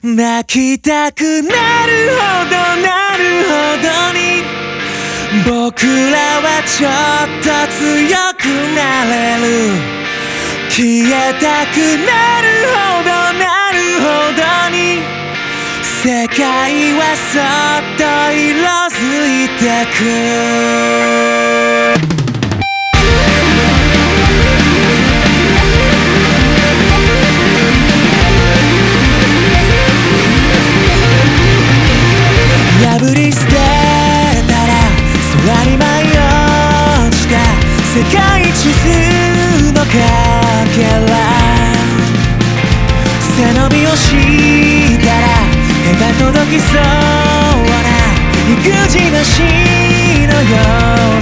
泣きたくなるほどなるほどに。僕らはちょっと強くなれる。消えたくなるほどなるほどに。世界はそっと色づいてく。世界地図のかけら背伸びをしたら手が届きそうな育児なしの夜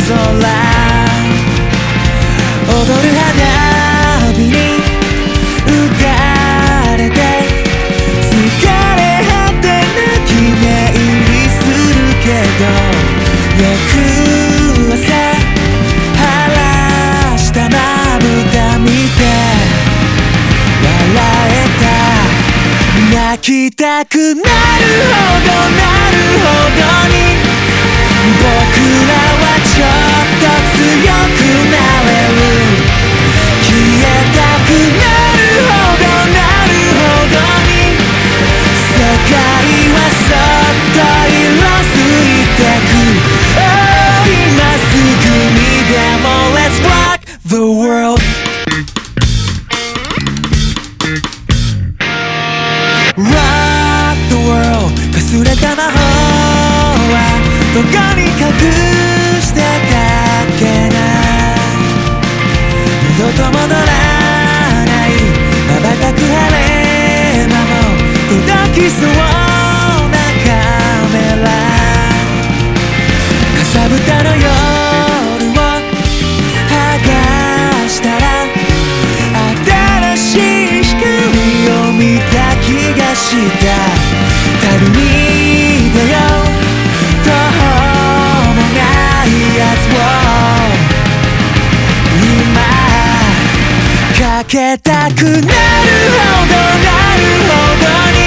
空。踊る花。きたくなるほどなるほどに僕らどこに隠してたっけな二度と戻らない瞬く晴れ間も届きそうなカメラ。かさぶたの夜を剥がしたら新しい光を見た気がした。けたくなるほどなるほどに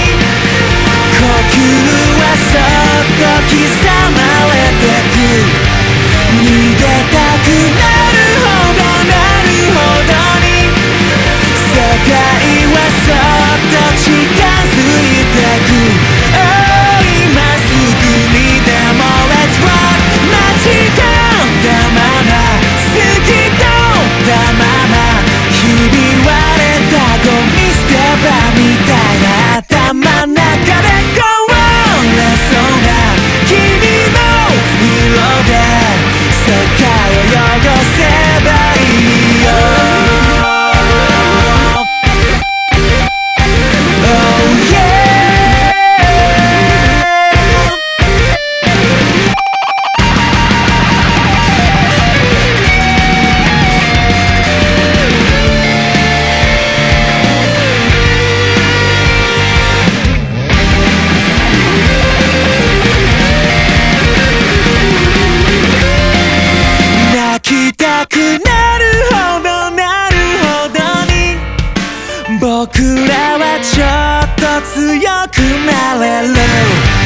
僕らはちょっと強くなれる。